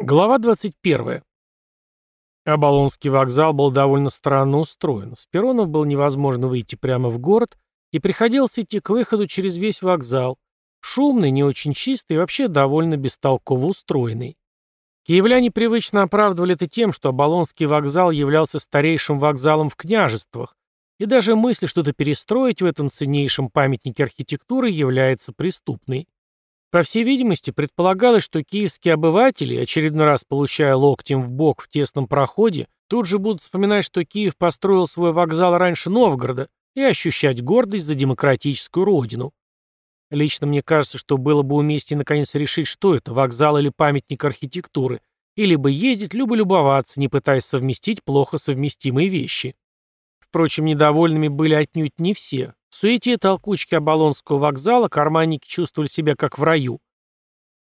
Глава 21. Оболонский вокзал был довольно странно устроен. С перронов было невозможно выйти прямо в город, и приходилось идти к выходу через весь вокзал. Шумный, не очень чистый и вообще довольно бестолково устроенный. Киевляне привычно оправдывали это тем, что Оболонский вокзал являлся старейшим вокзалом в княжествах, и даже мысль что-то перестроить в этом ценнейшем памятнике архитектуры является преступной. По всей видимости, предполагалось, что киевские обыватели, очередной раз получая локтем в бок в тесном проходе, тут же будут вспоминать, что Киев построил свой вокзал раньше Новгорода и ощущать гордость за демократическую родину. Лично мне кажется, что было бы уместнее наконец решить, что это, вокзал или памятник архитектуры, и либо ездить, либо любоваться, не пытаясь совместить плохо совместимые вещи. Впрочем, недовольными были отнюдь не все. В суете толкучки Оболонского вокзала карманники чувствовали себя как в раю.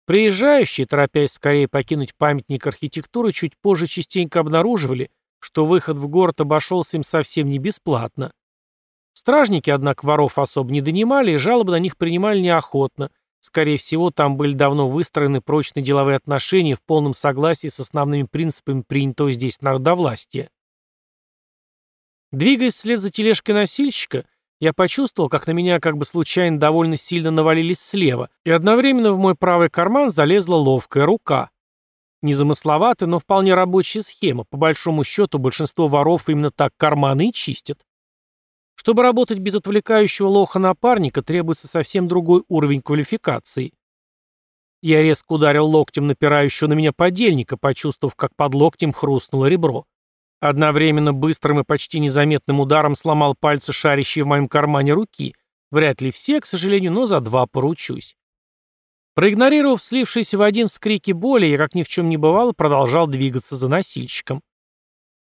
Приезжающие, торопясь скорее покинуть памятник архитектуры, чуть позже частенько обнаруживали, что выход в город обошелся им совсем не бесплатно. Стражники, однако, воров особо не донимали, и жалобы на них принимали неохотно. Скорее всего, там были давно выстроены прочные деловые отношения в полном согласии с основными принципами принятого здесь народовластия. Двигаясь вслед за тележкой носильщика, я почувствовал, как на меня как бы случайно довольно сильно навалились слева, и одновременно в мой правый карман залезла ловкая рука. Незамысловатая, но вполне рабочая схема. По большому счету, большинство воров именно так карманы и чистят. Чтобы работать без отвлекающего лоха-напарника, требуется совсем другой уровень квалификации. Я резко ударил локтем напирающего на меня подельника, почувствовав, как под локтем хрустнуло ребро. Одновременно быстрым и почти незаметным ударом сломал пальцы, шарящие в моем кармане руки. Вряд ли все, к сожалению, но за два поручусь. Проигнорировав слившиеся в один вскрики боли, я, как ни в чем не бывало, продолжал двигаться за носильщиком.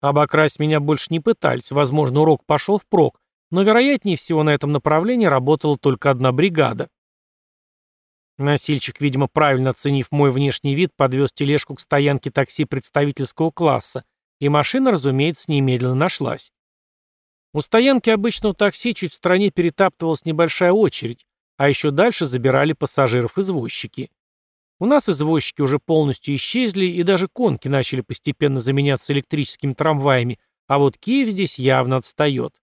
Обокрасть меня больше не пытались, возможно, урок пошел впрок, но вероятнее всего на этом направлении работала только одна бригада. Носильщик, видимо, правильно оценив мой внешний вид, подвез тележку к стоянке такси представительского класса, и машина, разумеется, немедленно нашлась. У стоянки обычного такси чуть в стороне перетаптывалась небольшая очередь, а еще дальше забирали пассажиров извозчики. У нас извозчики уже полностью исчезли, и даже конки начали постепенно заменяться электрическими трамваями, а вот Киев здесь явно отстает.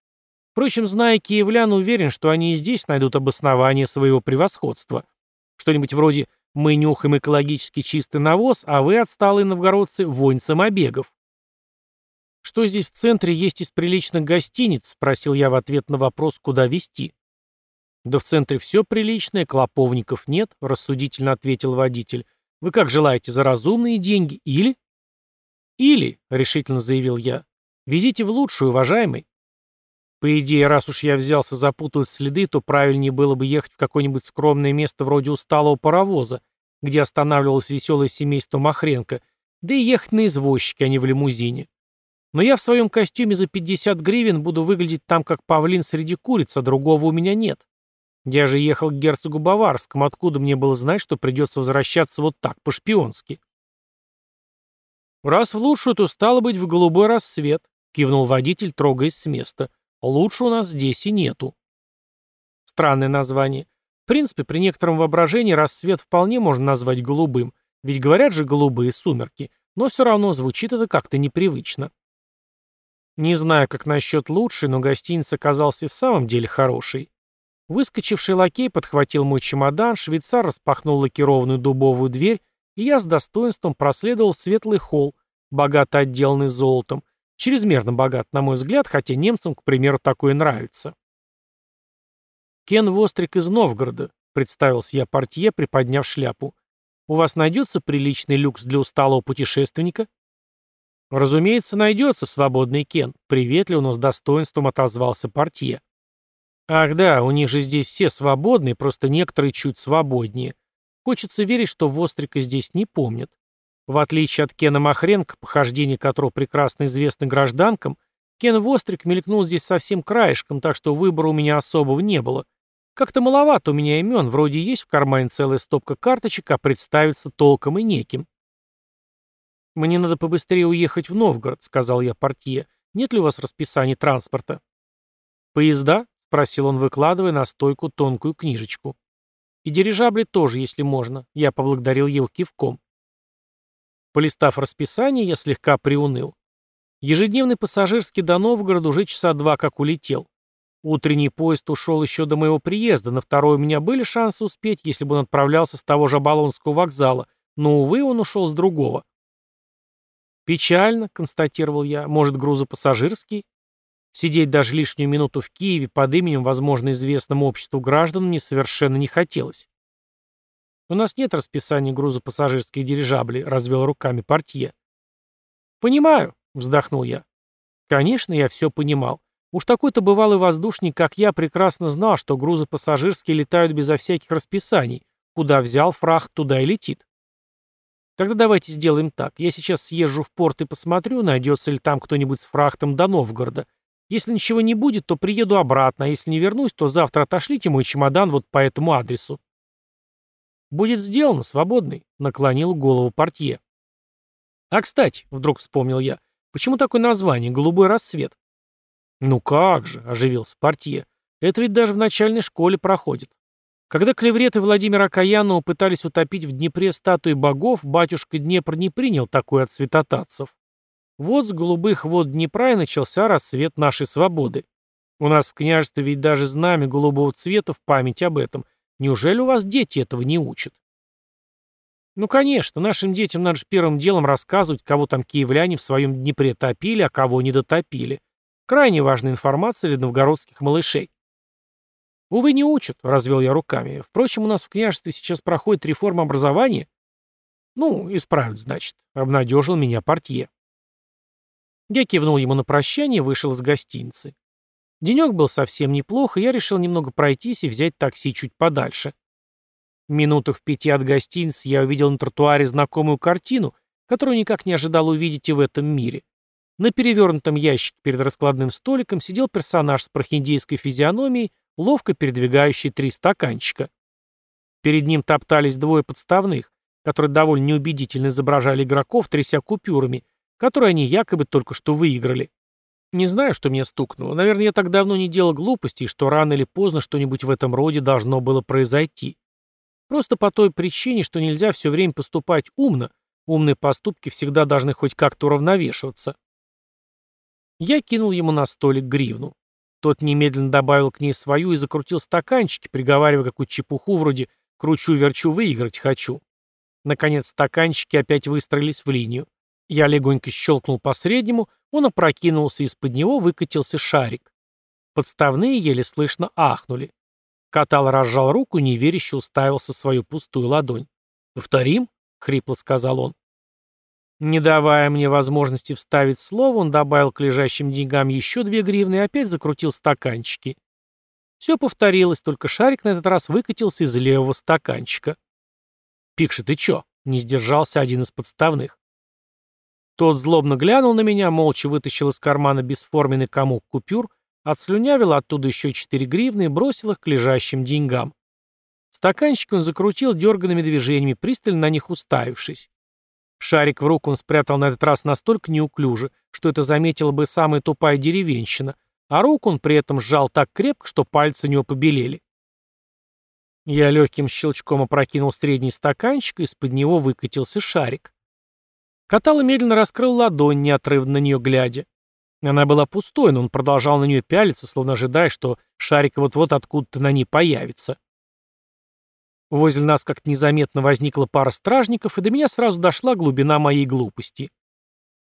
Впрочем, зная киевлян, уверен, что они и здесь найдут обоснование своего превосходства. Что-нибудь вроде «мы нюхаем экологически чистый навоз, а вы, отсталые новгородцы, вонь самобегов». «Что здесь в центре есть из приличных гостиниц?» — спросил я в ответ на вопрос, куда везти. «Да в центре все приличное, клоповников нет», — рассудительно ответил водитель. «Вы как желаете, за разумные деньги или...» «Или», — решительно заявил я, — «везите в лучшую, уважаемый». По идее, раз уж я взялся запутывать следы, то правильнее было бы ехать в какое-нибудь скромное место вроде усталого паровоза, где останавливалось веселое семейство Махренко, да и ехать на извозчике, а не в лимузине. Но я в своем костюме за 50 гривен буду выглядеть там, как павлин среди куриц, а другого у меня нет. Я же ехал к герцогу Баварскому, откуда мне было знать, что придется возвращаться вот так, по-шпионски. «Раз в лучшую, то стало быть в голубой рассвет», — кивнул водитель, трогаясь с места. «Лучше у нас здесь и нету». Странное название. В принципе, при некотором воображении рассвет вполне можно назвать голубым, ведь говорят же голубые сумерки, но все равно звучит это как-то непривычно. Не знаю, как насчет лучшей, но гостиница оказался в самом деле хороший. Выскочивший лакей подхватил мой чемодан, швейцар распахнул лакированную дубовую дверь, и я с достоинством проследовал в светлый холл, богато отделанный золотом, чрезмерно богат, на мой взгляд, хотя немцам, к примеру, такое нравится. «Кен Вострик из Новгорода», — представился я портье, приподняв шляпу. «У вас найдется приличный люкс для усталого путешественника?» «Разумеется, найдется свободный Кен», — приветливо, но с достоинством отозвался портье. «Ах да, у них же здесь все свободные, просто некоторые чуть свободнее. Хочется верить, что Вострика здесь не помнят. В отличие от Кена Махренко, похождение которого прекрасно известны гражданкам, Кен Вострик мелькнул здесь совсем краешком, так что выбора у меня особого не было. Как-то маловато у меня имен, вроде есть в кармане целая стопка карточек, а представиться толком и неким. «Мне надо побыстрее уехать в Новгород», — сказал я портье. «Нет ли у вас расписания транспорта?» «Поезда?» — спросил он, выкладывая на стойку тонкую книжечку. «И дирижабли тоже, если можно», — я поблагодарил его кивком. Полистав расписание, я слегка приуныл. Ежедневный пассажирский до Новгорода уже часа два как улетел. Утренний поезд ушел еще до моего приезда, на второй у меня были шансы успеть, если бы он отправлялся с того же Оболонского вокзала, но, увы, он ушел с другого. «Печально», — констатировал я, — «может, грузопассажирский?» Сидеть даже лишнюю минуту в Киеве под именем, возможно, известному обществу граждан мне совершенно не хотелось. «У нас нет расписания грузопассажирских дирижаблей», — развел руками портье. «Понимаю», — вздохнул я. «Конечно, я все понимал. Уж такой-то бывалый воздушник, как я, прекрасно знал, что грузы пассажирские летают безо всяких расписаний. Куда взял фрахт, туда и летит. Тогда давайте сделаем так. Я сейчас съезжу в порт и посмотрю, найдется ли там кто-нибудь с фрахтом до Новгорода. Если ничего не будет, то приеду обратно, а если не вернусь, то завтра отошлите мой чемодан вот по этому адресу. Будет сделано, свободный, наклонил голову портье. А, кстати, вдруг вспомнил я, почему такое название «Голубой рассвет»? «Ну как же», — оживился портье, — «это ведь даже в начальной школе проходит. Когда клевреты Владимира Каянова пытались утопить в Днепре статуи богов, батюшка Днепр не принял такой от святотатцев. Вот с голубых вод Днепра и начался рассвет нашей свободы. У нас в княжестве ведь даже знамя голубого цвета в память об этом. Неужели у вас дети этого не учат? Ну, конечно, нашим детям надо же первым делом рассказывать, кого там киевляне в своем Днепре топили, а кого не дотопили. Крайне важная информация для новгородских малышей. Увы, не учат, развел я руками. Впрочем, у нас в княжестве сейчас проходит реформа образования. Ну, исправят, значит, обнадежил меня портье. Я кивнул ему на прощание вышел из гостиницы. Денек был совсем неплохо, и я решил немного пройтись и взять такси чуть подальше. Минутах в пяти от гостиницы я увидел на тротуаре знакомую картину, которую никак не ожидал увидеть и в этом мире. На перевернутом ящике перед раскладным столиком сидел персонаж с прохиндейской физиономией, ловко передвигающий три стаканчика. Перед ним топтались двое подставных, которые довольно неубедительно изображали игроков, тряся купюрами, которые они якобы только что выиграли. Не знаю, что меня стукнуло. Наверное, я так давно не делал глупостей, что рано или поздно что-нибудь в этом роде должно было произойти. Просто по той причине, что нельзя все время поступать умно. Умные поступки всегда должны хоть как-то уравновешиваться. Я кинул ему на столик гривну. Тот немедленно добавил к ней свою и закрутил стаканчики, приговаривая какую чепуху вроде «кручу-верчу, выиграть хочу». Наконец стаканчики опять выстроились в линию. Я легонько щелкнул по среднему, он опрокинулся, из-под него выкатился шарик. Подставные еле слышно ахнули. Катал разжал руку и неверяще уставился в свою пустую ладонь. «Повторим?» — хрипло сказал он. Не давая мне возможности вставить слово, он добавил к лежащим деньгам еще две гривны и опять закрутил стаканчики. Все повторилось, только шарик на этот раз выкатился из левого стаканчика. «Пикши, ты чё?» — не сдержался один из подставных. Тот злобно глянул на меня, молча вытащил из кармана бесформенный комок купюр, отслюнявил оттуда еще четыре гривны и бросил их к лежащим деньгам. Стаканчики он закрутил дерганными движениями, пристально на них уставившись. Шарик в руку он спрятал на этот раз настолько неуклюже, что это заметила бы самая тупая деревенщина, а руку он при этом сжал так крепко, что пальцы у него побелели. Я легким щелчком опрокинул средний стаканчик, и из-под него выкатился шарик. Катало медленно раскрыл ладонь, неотрывно на нее глядя. Она была пустой, но он продолжал на нее пялиться, словно ожидая, что шарик вот-вот откуда-то на ней появится. Возле нас как-то незаметно возникла пара стражников, и до меня сразу дошла глубина моей глупости.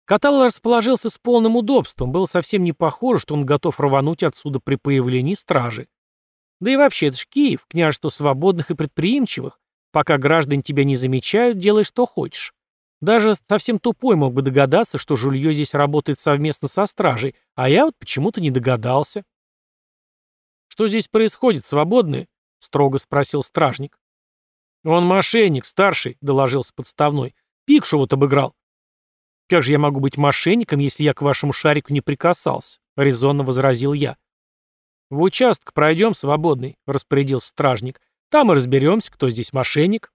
Катал расположился с полным удобством, было совсем не похоже, что он готов рвануть отсюда при появлении стражи. Да и вообще, это ж Киев, княжество свободных и предприимчивых. Пока граждане тебя не замечают, делай что хочешь. Даже совсем тупой мог бы догадаться, что жулье здесь работает совместно со стражей, а я вот почему-то не догадался. «Что здесь происходит, свободные?» — строго спросил стражник. «Он мошенник, старший», — доложился подставной. «Пикшу вот обыграл». «Как же я могу быть мошенником, если я к вашему шарику не прикасался?» — резонно возразил я. «В участок пройдем, свободный», — распорядился стражник. «Там и разберемся, кто здесь мошенник».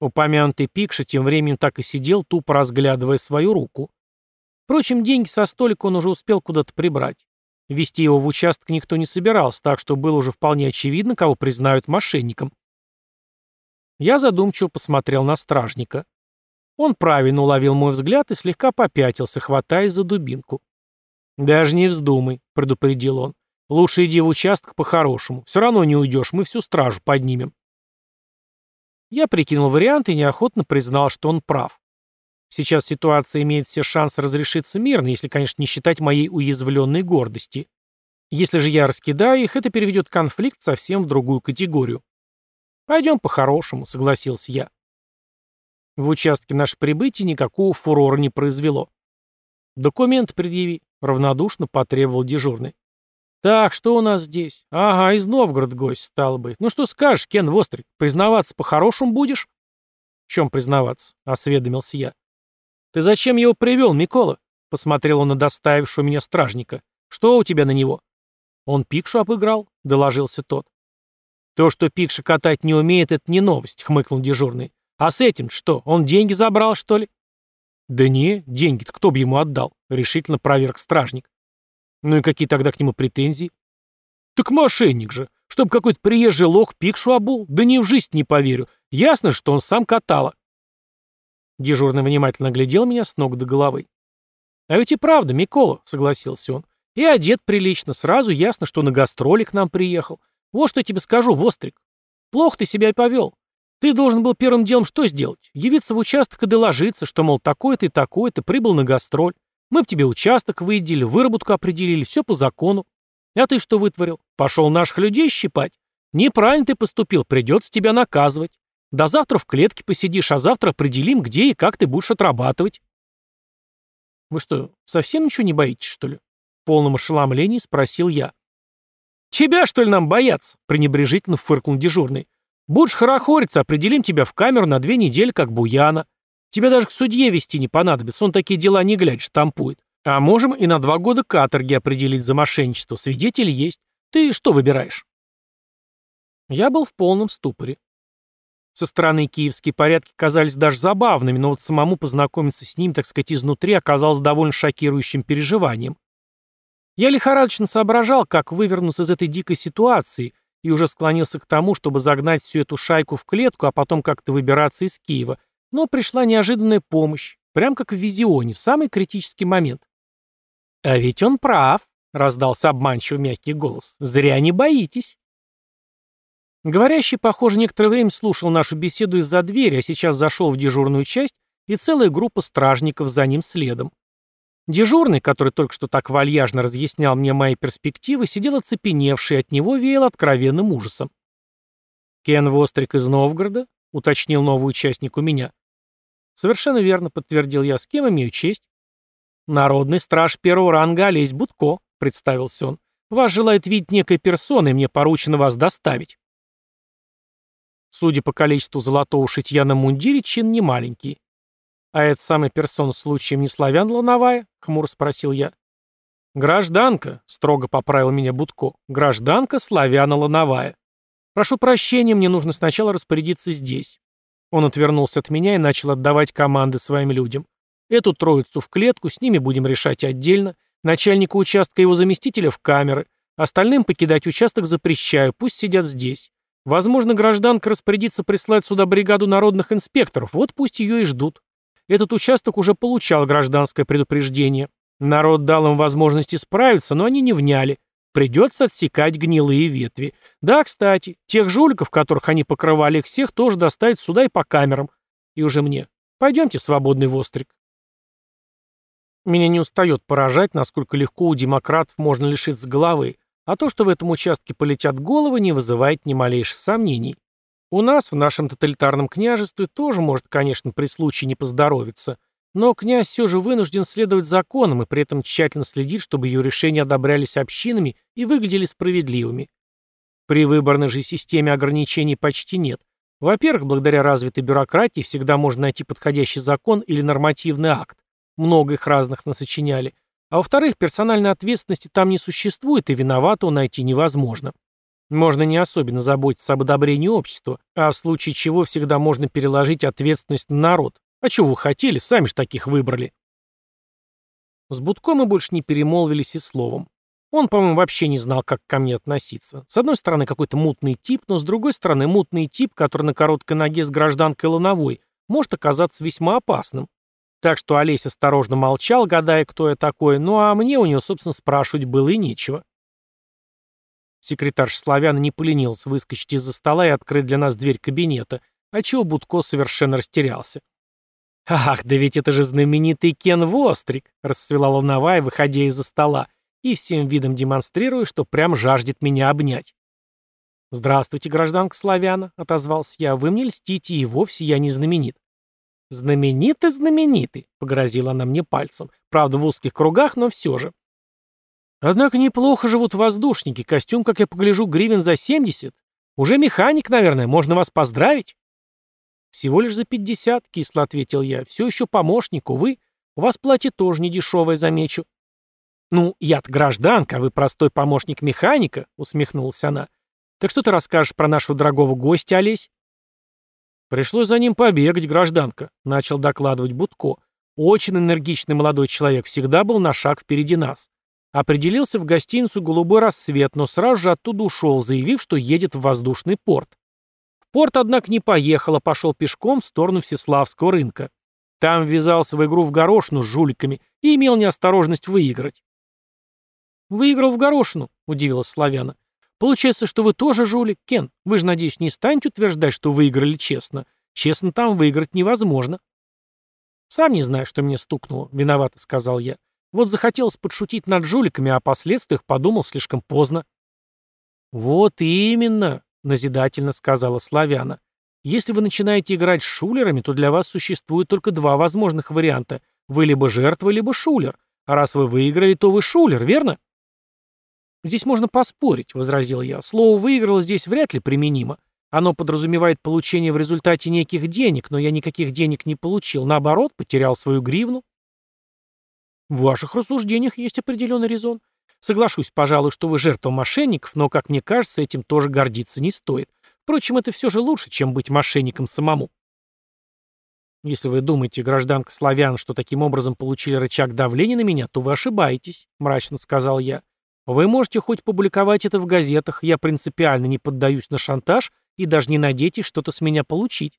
Упомянутый Пикша тем временем так и сидел, тупо разглядывая свою руку. Впрочем, деньги со столика он уже успел куда-то прибрать. Вести его в участок никто не собирался, так что было уже вполне очевидно, кого признают мошенником. Я задумчиво посмотрел на стражника. Он правильно уловил мой взгляд и слегка попятился, хватаясь за дубинку. «Даже не вздумай», — предупредил он. «Лучше иди в участок по-хорошему. Все равно не уйдешь, мы всю стражу поднимем». Я прикинул вариант и неохотно признал, что он прав. Сейчас ситуация имеет все шансы разрешиться мирно, если, конечно, не считать моей уязвленной гордости. Если же я раскидаю их, это переведет конфликт совсем в другую категорию. «Пойдем по-хорошему», — согласился я. В участке наше прибытие никакого фурора не произвело. «Документ предъяви», — равнодушно потребовал дежурный. «Так, что у нас здесь? Ага, из Новгорода гость, стал бы. Ну что скажешь, Кен Вострик, признаваться по-хорошему будешь?» «В чем признаваться?» — осведомился я. «Ты зачем его привел, Микола?» — посмотрел он на доставившего меня стражника. «Что у тебя на него?» «Он пикшу обыграл», — доложился тот. «То, что пикша катать не умеет, это не новость», — хмыкнул дежурный. «А с этим что, он деньги забрал, что ли?» «Да не, деньги-то кто бы ему отдал?» — решительно проверк стражник. «Ну и какие тогда к нему претензии?» «Так мошенник же! Чтоб какой-то приезжий лох пикшу обул? Да ни в жизнь не поверю. Ясно, что он сам катала». Дежурный внимательно глядел меня с ног до головы. «А ведь и правда, Микола», — согласился он. «И одет прилично, сразу ясно, что на гастроли к нам приехал. Вот что я тебе скажу, Вострик. Плохо ты себя повел. Ты должен был первым делом что сделать? Явиться в участок и доложиться, что, мол, такой-то и такой-то прибыл на гастроль. Мы б тебе участок выделили, выработку определили, все по закону. А ты что вытворил? Пошел наших людей щипать? Неправильно ты поступил, придется тебя наказывать. До завтра в клетке посидишь, а завтра определим, где и как ты будешь отрабатывать. Вы что, совсем ничего не боитесь, что ли? В полном ошеломлении спросил я. Тебя, что ли, нам бояться? Пренебрежительно фыркнул дежурный. Будешь хорохориться, определим тебя в камеру на две недели, как буяна. Тебя даже к судье вести не понадобится, он такие дела не глядь, штампует. А можем и на два года каторги определить за мошенничество. Свидетель есть. Ты что выбираешь? Я был в полном ступоре. Со стороны киевские порядки казались даже забавными, но вот самому познакомиться с ним, так сказать, изнутри оказалось довольно шокирующим переживанием. Я лихорадочно соображал, как вывернуться из этой дикой ситуации, и уже склонился к тому, чтобы загнать всю эту шайку в клетку, а потом как-то выбираться из Киева. Но пришла неожиданная помощь, прям как в визионе, в самый критический момент. «А ведь он прав», — раздался обманчиво мягкий голос. «Зря не боитесь». Говорящий, похоже, некоторое время слушал нашу беседу из-за двери, а сейчас зашел в дежурную часть, и целая группа стражников за ним следом. Дежурный, который только что так вальяжно разъяснял мне мои перспективы, сидел оцепеневший, от него веял откровенным ужасом. «Кен Вострик из Новгорода?» — уточнил новый участник у меня. «Совершенно верно», — подтвердил я. «С кем имею честь?» «Народный страж первого ранга Олесь Будко», — представился он. «Вас желает видеть некая персона, и мне поручено вас доставить». Судя по количеству золотого шитья на мундире, чин не маленький. «А эта самая персона случаем не славян Лановая?» — хмуро спросил я. «Гражданка», — строго поправил меня Будко, — «гражданка Славяна Лановая. Прошу прощения, мне нужно сначала распорядиться здесь». Он отвернулся от меня и начал отдавать команды своим людям. Эту троицу в клетку, с ними будем решать отдельно. Начальнику участка и его заместителя в камеры. Остальным покидать участок запрещаю, пусть сидят здесь. Возможно, гражданка распорядится прислать сюда бригаду народных инспекторов, вот пусть ее и ждут. Этот участок уже получал гражданское предупреждение. Народ дал им возможность исправиться, но они не вняли. Придется отсекать гнилые ветви. Да, кстати, тех жуликов, которых они покрывали их всех, тоже доставить сюда и по камерам. И уже мне. Пойдемте, свободный вострик. Меня не устает поражать, насколько легко у демократов можно лишиться головы, а то, что в этом участке полетят головы, не вызывает ни малейших сомнений. У нас, в нашем тоталитарном княжестве, тоже может, конечно, при случае не поздоровиться, но князь все же вынужден следовать законам и при этом тщательно следить, чтобы ее решения одобрялись общинами и выглядели справедливыми. При выборной же системе ограничений почти нет. Во-первых, благодаря развитой бюрократии всегда можно найти подходящий закон или нормативный акт. Много их разных насочиняли. А во-вторых, персональной ответственности там не существует, и виноватого найти невозможно. Можно не особенно заботиться об одобрении общества, а в случае чего всегда можно переложить ответственность на народ. А чего вы хотели, сами же таких выбрали. С Будко мы больше не перемолвились и словом. Он, по-моему, вообще не знал, как ко мне относиться. С одной стороны, какой-то мутный тип, но с другой стороны, мутный тип, который на короткой ноге с гражданкой Лановой, может оказаться весьма опасным. Так что Олесь осторожно молчал, гадая, кто я такой, ну а мне у него, собственно, спрашивать было и нечего. Секретарь Славяна не поленился выскочить из-за стола и открыть для нас дверь кабинета, отчего Будко совершенно растерялся. «Ах, да ведь это же знаменитый Кен Вострик!» — расцвела волновая, выходя из-за стола, и всем видом демонстрируя, что прям жаждет меня обнять. «Здравствуйте, гражданка Славяна», — отозвался я, — «вы мне льстите, и вовсе я не знаменит». «Знаменитый, знаменитый», — погрозила она мне пальцем. Правда, в узких кругах, но все же. Однако неплохо живут воздушники. Костюм, как я погляжу, гривен за 70. Уже механик, наверное. Можно вас поздравить? Всего лишь за 50, кисло ответил я. Все еще помощник, увы. У вас платье тоже не дешевое, замечу. Ну, я-то гражданка, а вы простой помощник механика, усмехнулась она. Так что ты расскажешь про нашего дорогого гостя, Олесь? Пришлось за ним побегать, гражданка, начал докладывать Будко. Очень энергичный молодой человек всегда был на шаг впереди нас. Определился в гостиницу «Голубой рассвет», но сразу же оттуда ушел, заявив, что едет в воздушный порт. В порт, однако, не поехал, а пошел пешком в сторону Всеславского рынка. Там ввязался в игру в горошину с жуликами и имел неосторожность выиграть. «Выиграл в горошину», — удивилась Славяна. «Получается, что вы тоже жулик, Кен. Вы же, надеюсь, не станете утверждать, что выиграли честно. Честно там выиграть невозможно». «Сам не знаю, что мне стукнуло», — виновато сказал я. Вот захотелось подшутить над жуликами, а о последствиях подумал слишком поздно. «Вот именно», — назидательно сказала Славяна. «Если вы начинаете играть с шулерами, то для вас существует только два возможных варианта. Вы либо жертва, либо шулер. А раз вы выиграли, то вы шулер, верно?» «Здесь можно поспорить», — возразил я. «Слово «выиграл» здесь вряд ли применимо. Оно подразумевает получение в результате неких денег, но я никаких денег не получил. Наоборот, потерял свою гривну. В ваших рассуждениях есть определенный резон. Соглашусь, пожалуй, что вы жертва мошенников, но, как мне кажется, этим тоже гордиться не стоит. Впрочем, это все же лучше, чем быть мошенником самому. Если вы думаете, гражданка славян, что таким образом получили рычаг давления на меня, то вы ошибаетесь, мрачно сказал я. Вы можете хоть публиковать это в газетах, я принципиально не поддаюсь на шантаж и даже не надейтесь что-то с меня получить.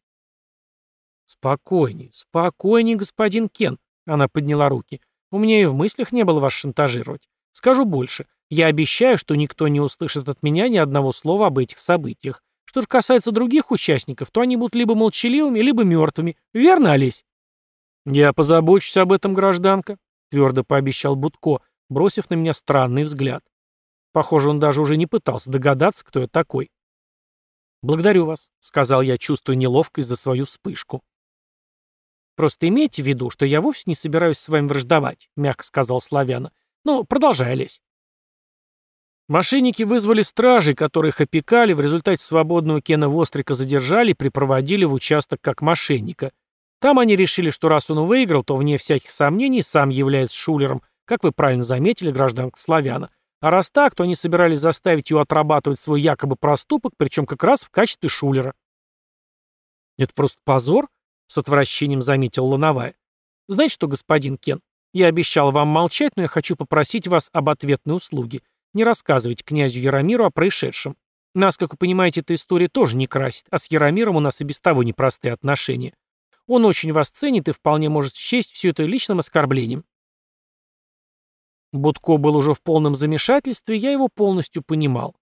Спокойней, спокойней, господин Кен, она подняла руки. У меня и в мыслях не было вас шантажировать. Скажу больше. Я обещаю, что никто не услышит от меня ни одного слова об этих событиях. Что же касается других участников, то они будут либо молчаливыми, либо мертвыми. Верно, Олесь? Я позабочусь об этом, гражданка, твердо пообещал Будко, бросив на меня странный взгляд. Похоже, он даже уже не пытался догадаться, кто я такой. «Благодарю вас», — сказал я, чувствуя неловкость за свою вспышку. «Просто имейте в виду, что я вовсе не собираюсь с вами враждовать», — мягко сказал Славяна. «Ну, продолжай, Олесь». Мошенники вызвали стражей, которых опекали, в результате свободного Кена Вострика задержали и припроводили в участок как мошенника. Там они решили, что раз он выиграл, то, вне всяких сомнений, сам является шулером, как вы правильно заметили, гражданка Славяна. А раз так, то они собирались заставить его отрабатывать свой якобы проступок, причем как раз в качестве шулера. «Это просто позор», с отвращением заметил Лановая. «Знаете что, господин Кен, я обещал вам молчать, но я хочу попросить вас об ответной услуге. Не рассказывайте князю Яромиру о происшедшем. Нас, как вы понимаете, эта история тоже не красит, а с Яромиром у нас и без того непростые отношения. Он очень вас ценит и вполне может счесть все это личным оскорблением». Будко был уже в полном замешательстве, я его полностью понимал.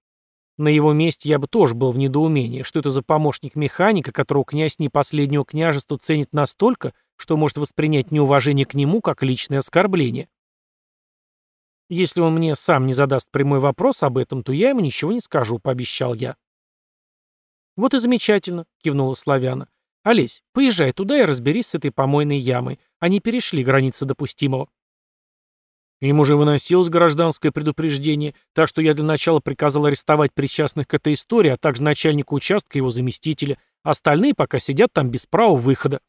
На его месте я бы тоже был в недоумении, что это за помощник механика, которого князь не последнего княжества ценит настолько, что может воспринять неуважение к нему как личное оскорбление. Если он мне сам не задаст прямой вопрос об этом, то я ему ничего не скажу, пообещал я. Вот и замечательно, кивнула Славяна. Олесь, поезжай туда и разберись с этой помойной ямой. Они перешли границы допустимого. Им уже выносилось гражданское предупреждение, так что я для начала приказал арестовать причастных к этой истории, а также начальника участка и его заместителя. Остальные пока сидят там без права выхода.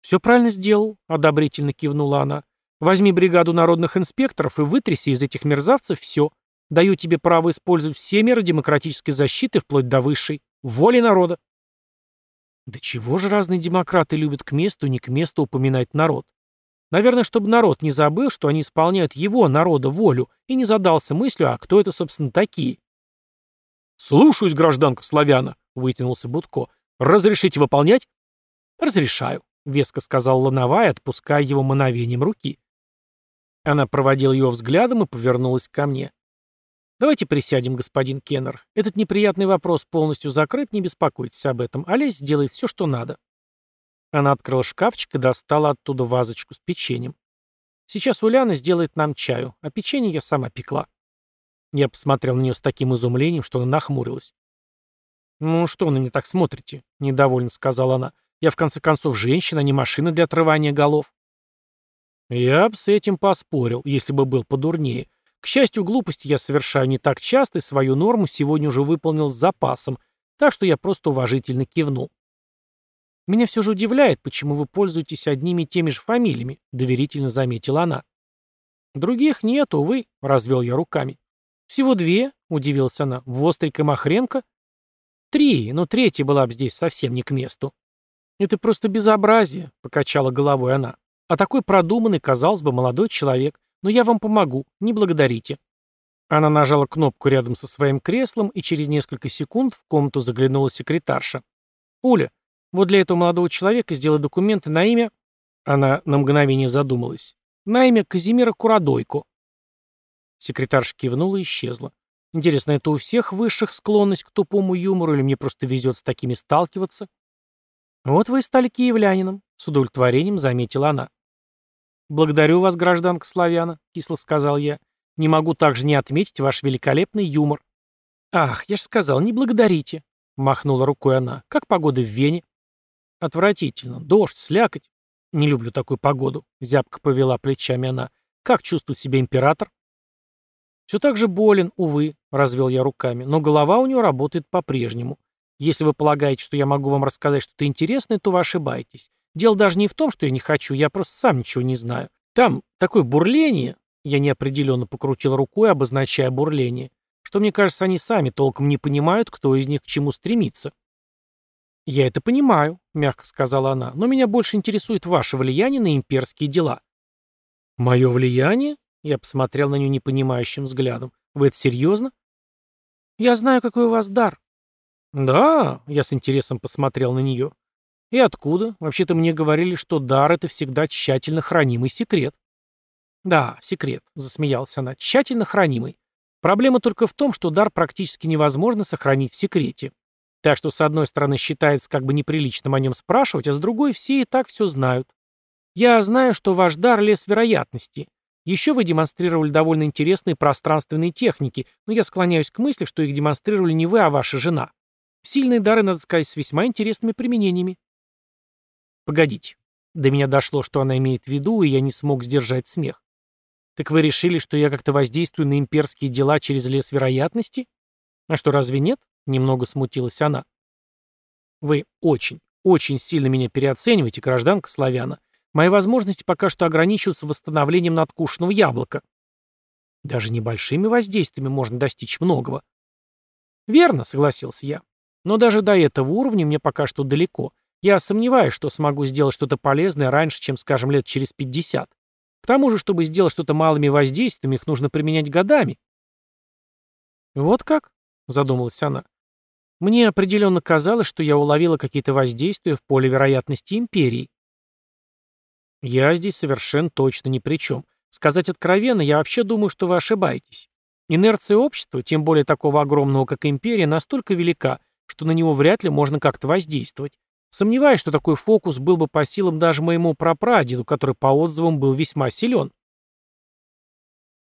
«Все правильно сделал», — одобрительно кивнула она. «Возьми бригаду народных инспекторов и вытряси из этих мерзавцев все. Даю тебе право использовать все меры демократической защиты вплоть до высшей. Воли народа». Да чего же разные демократы любят к месту и не к месту упоминать народ? Наверное, чтобы народ не забыл, что они исполняют его, народа, волю, и не задался мыслью, а кто это, собственно, такие. «Слушаюсь, гражданка славяна», — вытянулся Будко. «Разрешите выполнять?» «Разрешаю», — веско сказал Лановая, отпуская его мановением руки. Она проводила его взглядом и повернулась ко мне. «Давайте присядем, господин Кеннер. Этот неприятный вопрос полностью закрыт, не беспокойтесь об этом. Олесь сделает все, что надо». Она открыла шкафчик и достала оттуда вазочку с печеньем. «Сейчас Уляна сделает нам чаю, а печенье я сама пекла». Я посмотрел на нее с таким изумлением, что она нахмурилась. «Ну что вы на меня так смотрите?» — недовольно сказала она. «Я, в конце концов, женщина, а не машина для отрывания голов». Я бы с этим поспорил, если бы был подурнее. К счастью, глупости я совершаю не так часто, и свою норму сегодня уже выполнил с запасом, так что я просто уважительно кивнул. «Меня все же удивляет, почему вы пользуетесь одними и теми же фамилиями», — доверительно заметила она. «Других нет, увы», — развел я руками. «Всего две?» — удивилась она. «Вострик и Махренко?» «Три, но третья была бы здесь совсем не к месту». «Это просто безобразие», — покачала головой она. «А такой продуманный, казалось бы, молодой человек. Но я вам помогу, не благодарите». Она нажала кнопку рядом со своим креслом, и через несколько секунд в комнату заглянула секретарша. «Уля, вот для этого молодого человека сделай документы на имя...» Она на мгновение задумалась. «На имя Казимира Курадойко». Секретарша кивнула и исчезла. Интересно, это у всех высших склонность к тупому юмору, или мне просто везет с такими сталкиваться? Вот вы и стали киевлянином, с удовлетворением заметила она. «Благодарю вас, гражданка Славяна», — кисло сказал я. «Не могу также не отметить ваш великолепный юмор». «Ах, я же сказал, не благодарите», — махнула рукой она. «Как погода в Вене?» «Отвратительно. Дождь, слякоть. Не люблю такую погоду», — зябко повела плечами она. «Как чувствует себя император?» «Все так же болен, увы», — развел я руками, «но голова у него работает по-прежнему. Если вы полагаете, что я могу вам рассказать что-то интересное, то вы ошибаетесь. Дело даже не в том, что я не хочу, я просто сам ничего не знаю. Там такое бурление, я неопределенно покрутил рукой, обозначая бурление, что, мне кажется, они сами толком не понимают, кто из них к чему стремится. «Я это понимаю», — мягко сказала она, «но меня больше интересует ваше влияние на имперские дела». «Мое влияние?» — я посмотрел на нее непонимающим взглядом. «Вы это серьезно?» «Я знаю, какой у вас дар». «Да», — я с интересом посмотрел на нее. И откуда? Вообще-то мне говорили, что дар — это всегда тщательно хранимый секрет. Да, секрет, засмеялась она, тщательно хранимый. Проблема только в том, что дар практически невозможно сохранить в секрете. Так что, с одной стороны, считается как бы неприличным о нем спрашивать, а с другой все и так все знают. Я знаю, что ваш дар — лес вероятности. Еще вы демонстрировали довольно интересные пространственные техники, но я склоняюсь к мысли, что их демонстрировали не вы, а ваша жена. Сильные дары, надо сказать, с весьма интересными применениями. Погодите. До меня дошло, что она имеет в виду, и я не смог сдержать смех. Так вы решили, что я как-то воздействую на имперские дела через лес вероятности? А что, разве нет? Немного смутилась она. Вы очень, очень сильно меня переоцениваете, гражданка славяна. Мои возможности пока что ограничиваются восстановлением надкушенного яблока. Даже небольшими воздействиями можно достичь многого. Верно, согласился я. Но даже до этого уровня мне пока что далеко. Я сомневаюсь, что смогу сделать что-то полезное раньше, чем, скажем, лет через 50. К тому же, чтобы сделать что-то малыми воздействиями, их нужно применять годами. Вот как? Задумалась она. Мне определенно казалось, что я уловила какие-то воздействия в поле вероятности империи. Я здесь совершенно точно ни при чем. Сказать откровенно, я вообще думаю, что вы ошибаетесь. Инерция общества, тем более такого огромного, как империя, настолько велика, что на него вряд ли можно как-то воздействовать. Сомневаюсь, что такой фокус был бы по силам даже моему прапрадеду, который по отзывам был весьма силен.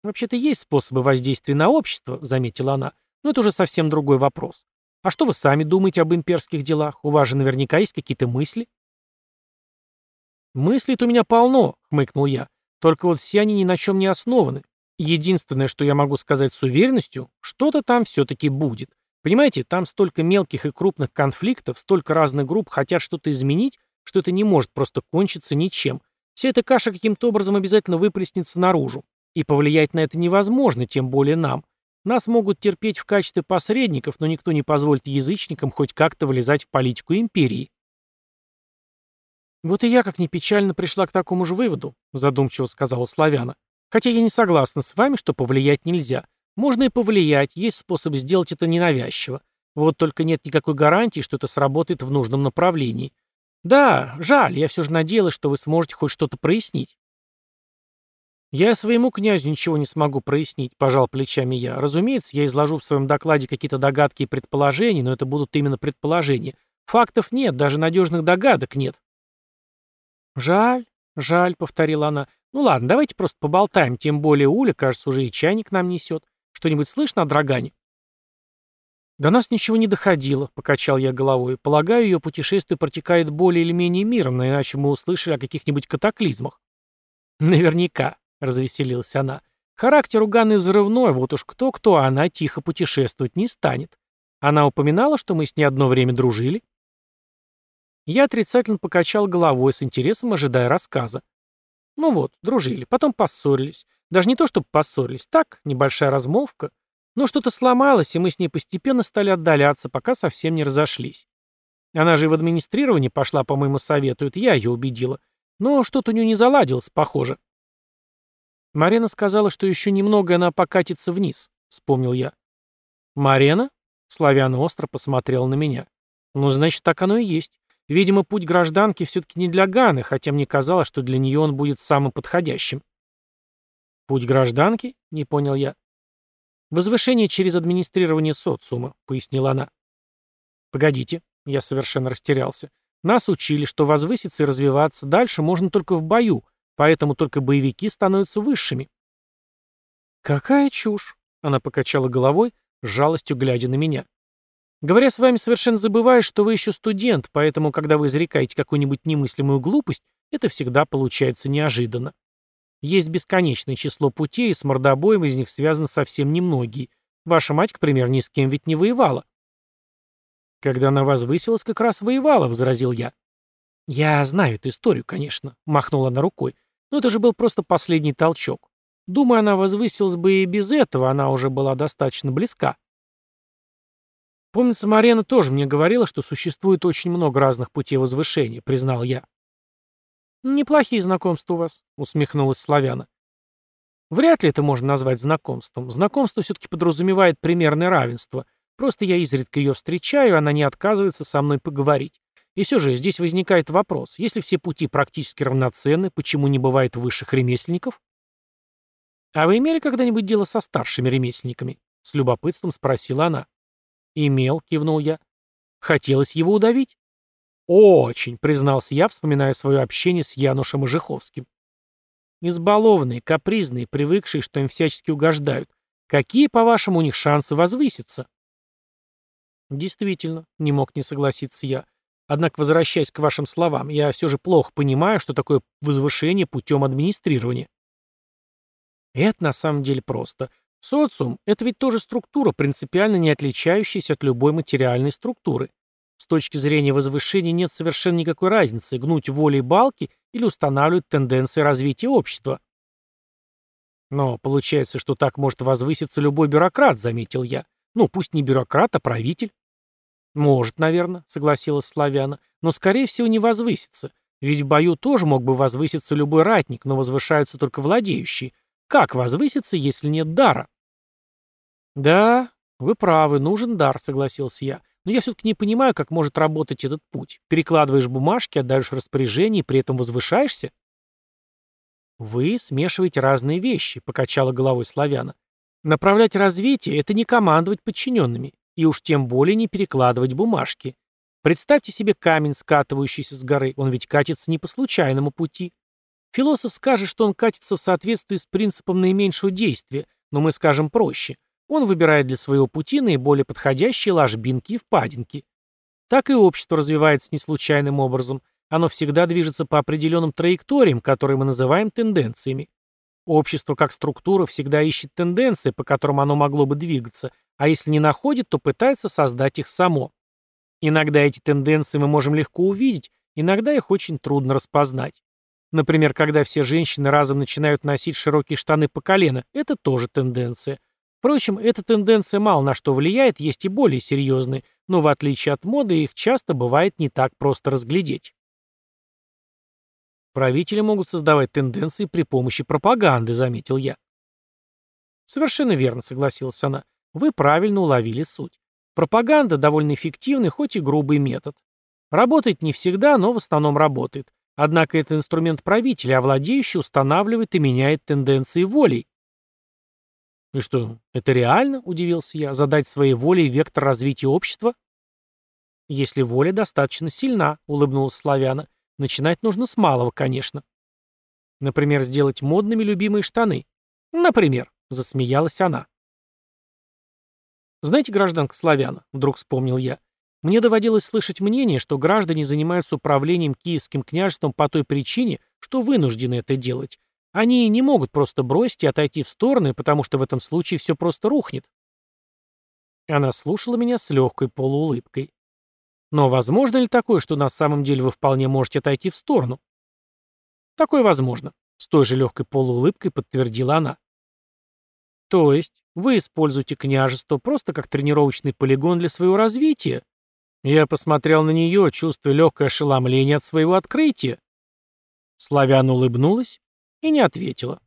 «Вообще-то есть способы воздействия на общество», — заметила она, — «но это уже совсем другой вопрос. А что вы сами думаете об имперских делах? У вас же наверняка есть какие-то мысли?» «Мыслей-то у меня полно», — хмыкнул я. «Только вот все они ни на чем не основаны. Единственное, что я могу сказать с уверенностью, что-то там все-таки будет. Понимаете, там столько мелких и крупных конфликтов, столько разных групп хотят что-то изменить, что это не может просто кончиться ничем. Вся эта каша каким-то образом обязательно выплеснется наружу. И повлиять на это невозможно, тем более нам. Нас могут терпеть в качестве посредников, но никто не позволит язычникам хоть как-то влезать в политику империи. «Вот и я, как ни печально, пришла к такому же выводу», задумчиво сказала Славяна. «Хотя я не согласна с вами, что повлиять нельзя. Можно и повлиять, есть способ сделать это ненавязчиво. Вот только нет никакой гарантии, что это сработает в нужном направлении. Да, жаль, я все же надеялась, что вы сможете хоть что-то прояснить. «Я своему князю ничего не смогу прояснить», — пожал плечами я. «Разумеется, я изложу в своем докладе какие-то догадки и предположения, но это будут именно предположения. Фактов нет, даже надежных догадок нет». «Жаль, жаль», — повторила она. «Ну ладно, давайте просто поболтаем, тем более Уля, кажется, уже и чайник нам несет. Что-нибудь слышно о Драгане?» «До нас ничего не доходило», — покачал я головой. «Полагаю, ее путешествие протекает более или менее мирно, иначе мы услышали о каких-нибудь катаклизмах». «Наверняка», — развеселилась она. «Характер у Ганны взрывной, вот уж кто-кто, а она тихо путешествовать не станет. Она упоминала, что мы с ней одно время дружили?» Я отрицательно покачал головой, с интересом ожидая рассказа. Ну вот, дружили, потом поссорились. Даже не то, чтобы поссорились, так, небольшая размолвка. Но что-то сломалось, и мы с ней постепенно стали отдаляться, пока совсем не разошлись. Она же в администрирование пошла по моему совету, это я ее убедила. Но что-то у нее не заладилось, похоже. Марина сказала, что еще немного она покатится вниз, вспомнил я. Марина? Славяна остро посмотрела на меня. Ну, значит, так оно и есть. Видимо, путь гражданки все-таки не для Ганы, хотя мне казалось, что для нее он будет самым подходящим. «Путь гражданки?» — не понял я. «Возвышение через администрирование социума», — пояснила она. «Погодите», — я совершенно растерялся. «Нас учили, что возвыситься и развиваться дальше можно только в бою, поэтому только боевики становятся высшими». «Какая чушь!» — она покачала головой, жалостью глядя на меня. Говоря с вами, совершенно забываю, что вы еще студент, поэтому, когда вы изрекаете какую-нибудь немыслимую глупость, это всегда получается неожиданно. Есть бесконечное число путей, и с мордобоем из них связаны совсем немногие. Ваша мать, к примеру, ни с кем ведь не воевала. Когда она возвысилась, как раз воевала, — возразил я. Я знаю эту историю, конечно, — махнула она рукой, но это же был просто последний толчок. Думаю, она возвысилась бы и без этого, она уже была достаточно близка. Помнится, Марена тоже мне говорила, что существует очень много разных путей возвышения, признал я. «Неплохие знакомства у вас», — усмехнулась Славяна. «Вряд ли это можно назвать знакомством. Знакомство все-таки подразумевает примерное равенство. Просто я изредка ее встречаю, она не отказывается со мной поговорить. И все же здесь возникает вопрос, если все пути практически равноценны, почему не бывает высших ремесленников? «А вы имели когда-нибудь дело со старшими ремесленниками?» — с любопытством спросила она. «Имел», — кивнул я. «Хотелось его удавить?» «Очень», — признался я, вспоминая свое общение с Янушем Ижиховским. «Избалованные, капризные, привыкшие, что им всячески угождают. Какие, по-вашему, у них шансы возвыситься?» «Действительно», — не мог не согласиться я. «Однако, возвращаясь к вашим словам, я все же плохо понимаю, что такое возвышение путем администрирования». Это на самом деле просто. Социум – это ведь тоже структура, принципиально не отличающаяся от любой материальной структуры. С точки зрения возвышения нет совершенно никакой разницы, гнуть волей балки или устанавливать тенденции развития общества. Но получается, что так может возвыситься любой бюрократ, заметил я. Ну, пусть не бюрократ, а правитель. Может, наверное, согласилась Славяна, но скорее всего не возвысится. Ведь в бою тоже мог бы возвыситься любой ратник, но возвышаются только владеющие. Как возвыситься, если нет дара? «Да, вы правы, нужен дар», — согласился я. «Но я все-таки не понимаю, как может работать этот путь. Перекладываешь бумажки, отдаешь распоряжение и при этом возвышаешься?» «Вы смешиваете разные вещи», — покачала головой славяна. «Направлять развитие — это не командовать подчиненными, и уж тем более не перекладывать бумажки. Представьте себе камень, скатывающийся с горы, он ведь катится не по случайному пути. Философ скажет, что он катится в соответствии с принципом наименьшего действия, но мы скажем проще — он выбирает для своего пути наиболее подходящие ложбинки и впадинки. Так и общество развивается не случайным образом. Оно всегда движется по определенным траекториям, которые мы называем тенденциями. Общество как структура всегда ищет тенденции, по которым оно могло бы двигаться, а если не находит, то пытается создать их само. Иногда эти тенденции мы можем легко увидеть, иногда их очень трудно распознать. Например, когда все женщины разом начинают носить широкие штаны по колено, это тоже тенденция – Впрочем, эта тенденция мало на что влияет, есть и более серьезные, но в отличие от моды их часто бывает не так просто разглядеть. Правители могут создавать тенденции при помощи пропаганды, заметил я. Совершенно верно, согласилась она. Вы правильно уловили суть. Пропаганда – довольно эффективный, хоть и грубый метод. Работает не всегда, но в основном работает. Однако это инструмент правителя, а устанавливает и меняет тенденции волей. «И что, это реально?» – удивился я. «Задать своей волей вектор развития общества?» «Если воля достаточно сильна», — улыбнулась Славяна. «Начинать нужно с малого, конечно». «Например, сделать модными любимые штаны». «Например», — засмеялась она. «Знаете, гражданка Славяна», — вдруг вспомнил я, «мне доводилось слышать мнение, что граждане занимаются управлением Киевским княжеством по той причине, что вынуждены это делать. Они не могут просто бросить и отойти в стороны, потому что в этом случае все просто рухнет». Она слушала меня с легкой полуулыбкой. Но возможно ли такое, что на самом деле вы вполне можете отойти в сторону? Такое возможно. С той же легкой полуулыбкой подтвердила она. То есть вы используете княжество просто как тренировочный полигон для своего развития? Я посмотрел на нее, чувствуя легкое ошеломление от своего открытия. Славяна улыбнулась и не ответила.